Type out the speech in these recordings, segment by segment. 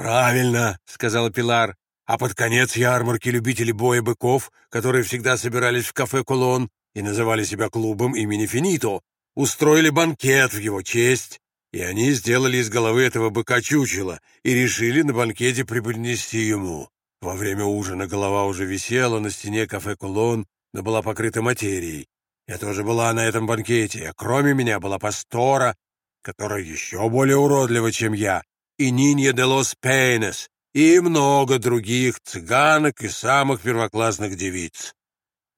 «Правильно», — сказала Пилар. «А под конец ярмарки любителей боя быков, которые всегда собирались в кафе «Кулон» и называли себя клубом имени Финито, устроили банкет в его честь, и они сделали из головы этого быка чучело и решили на банкете преподнести ему. Во время ужина голова уже висела на стене кафе «Кулон», но была покрыта материей. Я тоже была на этом банкете, а кроме меня была пастора, которая еще более уродлива, чем я, и Нинья де Лос Пейнес, и много других цыганок и самых первоклассных девиц.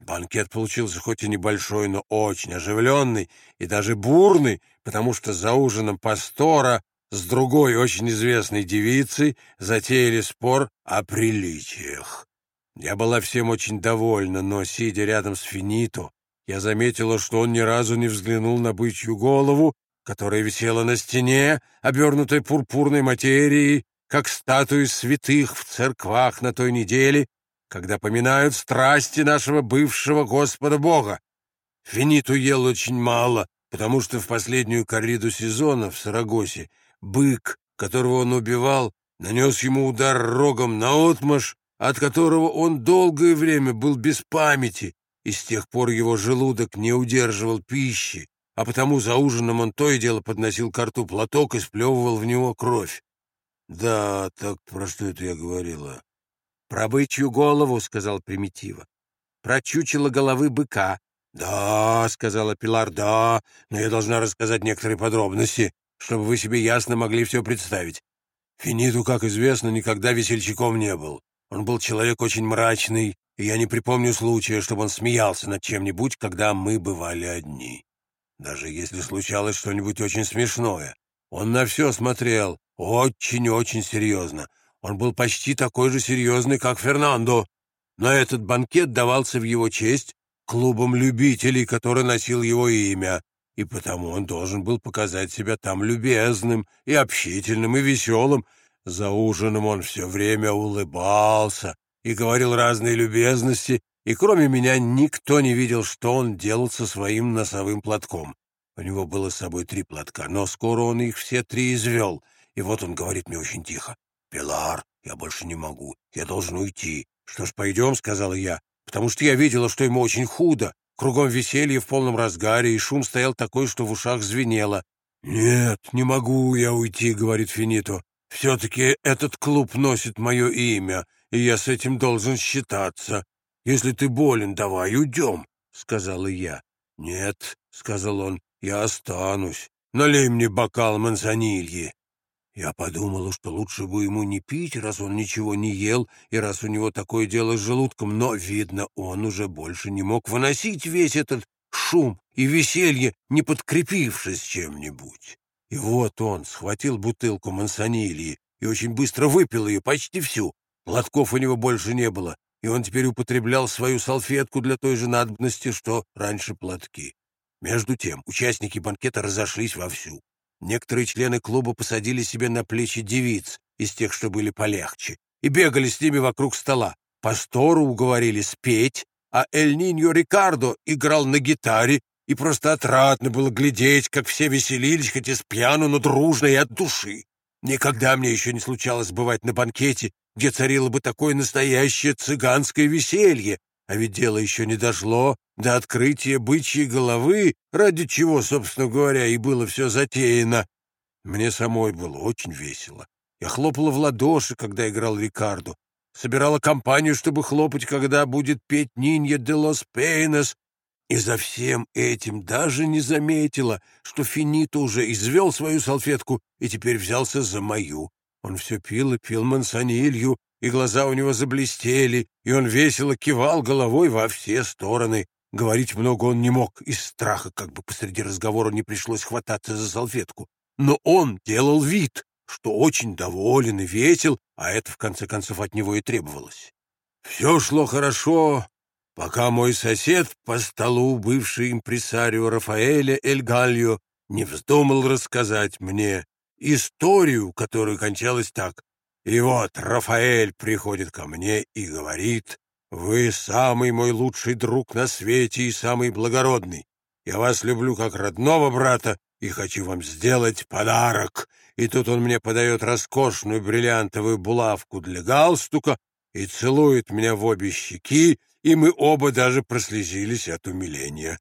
Банкет получился хоть и небольшой, но очень оживленный и даже бурный, потому что за ужином пастора с другой очень известной девицей затеяли спор о приличиях. Я была всем очень довольна, но, сидя рядом с Финито, я заметила, что он ни разу не взглянул на бычью голову, которая висела на стене, обернутой пурпурной материей, как статуи святых в церквах на той неделе, когда поминают страсти нашего бывшего Господа Бога. Финиту ел очень мало, потому что в последнюю корриду сезона в Сарагосе бык, которого он убивал, нанес ему удар рогом наотмашь, от которого он долгое время был без памяти, и с тех пор его желудок не удерживал пищи, а потому за ужином он то и дело подносил к рту платок и сплевывал в него кровь. «Да, так про что это я говорила?» «Про бычью голову», — сказал Примитива. «Про чучело головы быка». «Да», — сказала Пилар, — «да, но я должна рассказать некоторые подробности, чтобы вы себе ясно могли все представить. Финиту, как известно, никогда весельчаком не был. Он был человек очень мрачный, и я не припомню случая, чтобы он смеялся над чем-нибудь, когда мы бывали одни. Даже если случалось что-нибудь очень смешное, он на все смотрел очень-очень серьезно. Он был почти такой же серьезный, как Фернандо. Но этот банкет давался в его честь клубом любителей, который носил его имя, и потому он должен был показать себя там любезным и общительным и веселым. За ужином он все время улыбался, и говорил разные любезности, и кроме меня никто не видел, что он делал со своим носовым платком. У него было с собой три платка, но скоро он их все три извел, и вот он говорит мне очень тихо. «Пилар, я больше не могу, я должен уйти». «Что ж, пойдем», — сказала я, потому что я видела, что ему очень худо. Кругом веселье в полном разгаре, и шум стоял такой, что в ушах звенело. «Нет, не могу я уйти», — говорит Финито. «Все-таки этот клуб носит мое имя, и я с этим должен считаться. Если ты болен, давай уйдем», — сказала я. «Нет», — сказал он, — «я останусь. Налей мне бокал мансонильи». Я подумала, что лучше бы ему не пить, раз он ничего не ел, и раз у него такое дело с желудком, но, видно, он уже больше не мог выносить весь этот шум и веселье, не подкрепившись чем-нибудь. И вот он схватил бутылку мансонильи и очень быстро выпил ее, почти всю, Платков у него больше не было, и он теперь употреблял свою салфетку для той же надобности, что раньше платки. Между тем, участники банкета разошлись вовсю. Некоторые члены клуба посадили себе на плечи девиц из тех, что были полегче, и бегали с ними вокруг стола. Пастору уговорили спеть, а Эль Ниньо Рикардо играл на гитаре, и просто отрадно было глядеть, как все веселились, хоть и с пьяну, но дружно и от души. Никогда мне еще не случалось бывать на банкете, где царило бы такое настоящее цыганское веселье, а ведь дело еще не дошло до открытия бычьей головы, ради чего, собственно говоря, и было все затеяно. Мне самой было очень весело. Я хлопала в ладоши, когда играл Рикардо, собирала компанию, чтобы хлопать, когда будет петь Нинья де лос Пейнес, и за всем этим даже не заметила, что Финито уже извел свою салфетку и теперь взялся за мою. Он все пил и пил мансонилью, и глаза у него заблестели, и он весело кивал головой во все стороны. Говорить много он не мог, из страха, как бы посреди разговора не пришлось хвататься за салфетку. Но он делал вид, что очень доволен и весел, а это, в конце концов, от него и требовалось. Все шло хорошо, пока мой сосед по столу, бывший импресарио Рафаэля Эль Гальо, не вздумал рассказать мне историю, которая кончалась так. И вот Рафаэль приходит ко мне и говорит, «Вы самый мой лучший друг на свете и самый благородный. Я вас люблю как родного брата и хочу вам сделать подарок. И тут он мне подает роскошную бриллиантовую булавку для галстука и целует меня в обе щеки, и мы оба даже прослезились от умиления.